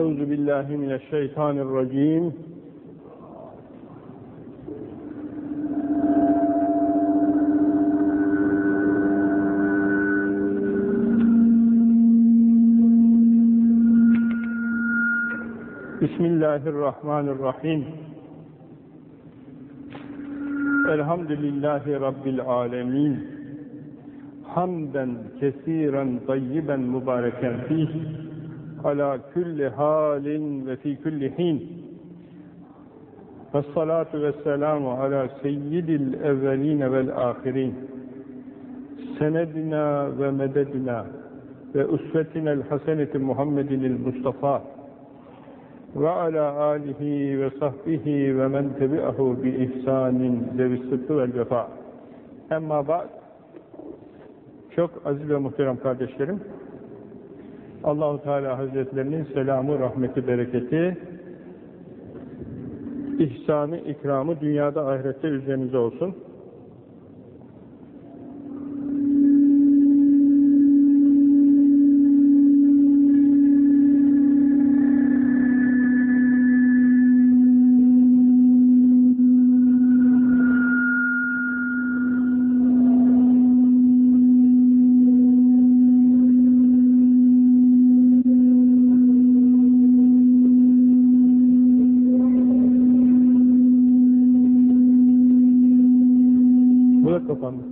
أعوذ بالله من الشيطان الرجيم. بسم الله الرحمن الرحيم الحمد لله رب العالمين حمدا كثيرا طيبا مباركا فيه ala külli halin ve fi külli hin. Vessalatu vesselamu ala seyyidil evveline vel ahirin. Senedina ve mededina ve usvetinel haseneti Muhammedinil Mustafa ve ala alihi ve sahbihi ve men tebi'ahu bi ihsanin zevissıttı vel vefa. Emma ba'd çok aziz ve muhterem kardeşlerim Allahu Teala Hazretlerinin selamı, rahmeti, bereketi ihsanı, ikramı dünyada ahirette üzerinize olsun. Bu da kapandı.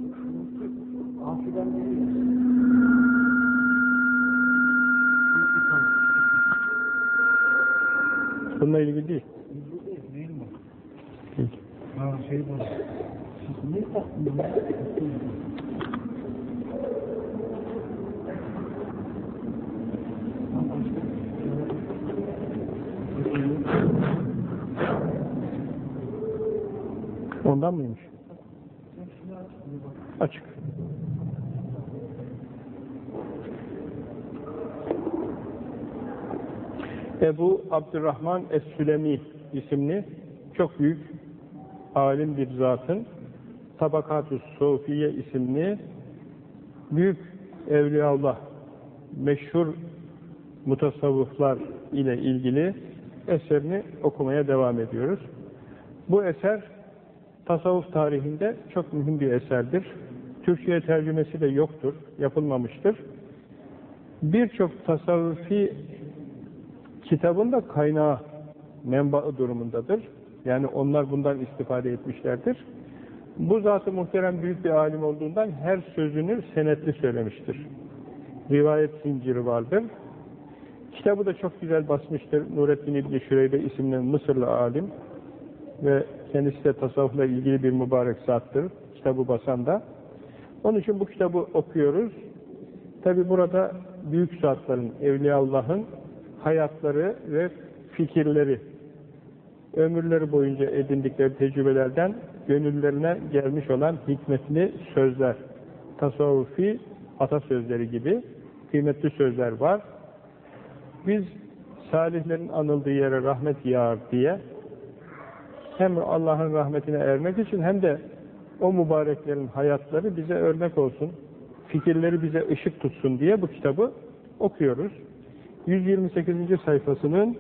Bununla ilgili değil. Şey bu. Ondan mıymış? Açık. Ebu Abdurrahman Es-Sülemi isimli çok büyük alim bir zatın Tabakat-ı Sofiye isimli büyük evliyaullah meşhur mutasavvıflar ile ilgili eserini okumaya devam ediyoruz. Bu eser tasavvuf tarihinde çok mühim bir eserdir. Türkçe'ye tercümesi de yoktur, yapılmamıştır. Birçok tasavvufi kitabın da kaynağı, menbaı durumundadır. Yani onlar bundan istifade etmişlerdir. Bu zatı muhterem büyük bir alim olduğundan her sözünü senetli söylemiştir. Rivayet zinciri vardır. Kitabı da çok güzel basmıştır. Nurettin İbni Şüreybe isimli Mısırlı alim ve kendisi de tasavvufla ilgili bir mübarek zattır. Kitabı basan da. Onun için bu kitabı okuyoruz. Tabi burada büyük zatların, Evliyaullah'ın hayatları ve fikirleri, ömürleri boyunca edindikleri tecrübelerden gönüllerine gelmiş olan hikmetli sözler, tasavvufi atasözleri gibi kıymetli sözler var. Biz salihlerin anıldığı yere rahmet yağar diye hem Allah'ın rahmetine ermek için hem de o mübareklerin hayatları bize örnek olsun, fikirleri bize ışık tutsun diye bu kitabı okuyoruz. 128. sayfasının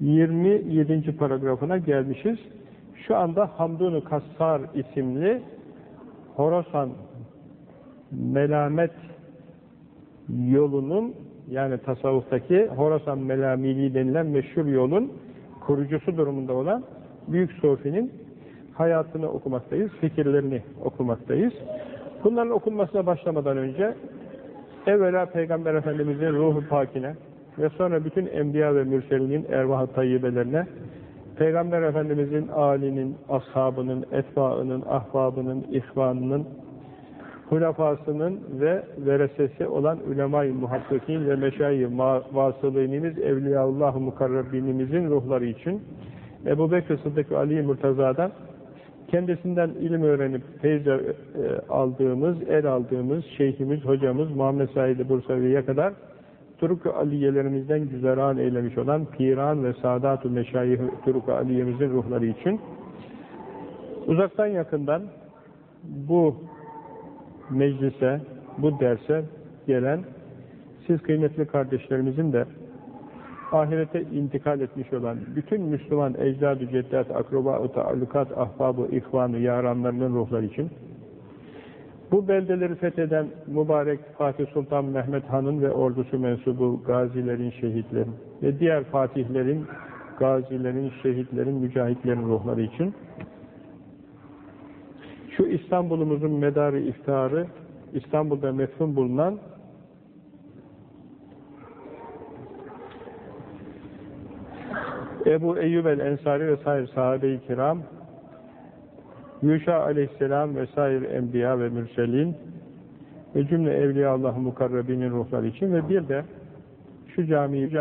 27. paragrafına gelmişiz. Şu anda Hamdun-u Kassar isimli Horasan melamet yolunun yani tasavvuftaki Horasan melamili denilen meşhur yolun kurucusu durumunda olan Büyük Sofi'nin hayatını okumaktayız, fikirlerini okumaktayız. Bunların okunmasına başlamadan önce evvela Peygamber Efendimiz'in ruhu pakine ve sonra bütün enbiya ve mürselinin ervah-ı tayyibelerine Peygamber Efendimiz'in âlinin, ashabının, etbaının, ahbabının, ihvanının, hulafasının ve veresesi olan ulema-i muhakkikin ve meşayi vasılînimiz, evliyaullah-ı mukarrabinimizin ruhları için Ebu Bekir Sıddık Ali Murtaza'dan kendisinden ilim öğrenip feyz aldığımız, el aldığımız şeyhimiz, hocamız Muhammed Said Bursavi'ye kadar Turuk-u Aliyelerimizden güzeran eylemiş olan Piran ve Sadat-ı Meşayih Turuk-u Aliyemizin ruhları için. Uzaktan yakından bu meclise, bu derse gelen siz kıymetli kardeşlerimizin de ahirete intikal etmiş olan bütün Müslüman ecdad-ı ceddat, akraba-ı taallukat, ahbab-ı ihvan-ı yaranlarının ruhları için, bu beldeleri fetheden mübarek Fatih Sultan Mehmet Han'ın ve ordusu mensubu gazilerin, şehitlerin ve diğer fatihlerin, gazilerin, şehitlerin, mücahitlerin ruhları için şu İstanbul'umuzun medarı iftiharı, İstanbul'da metfun bulunan Ebu Eyyub el-Ensari ve sair sahabe-i kiram, Yuşa aleyhisselam ve sair enbiya ve mürselin ve cümle evliya Allah mukarrebinin ruhları için ve bir de şu camiyi cami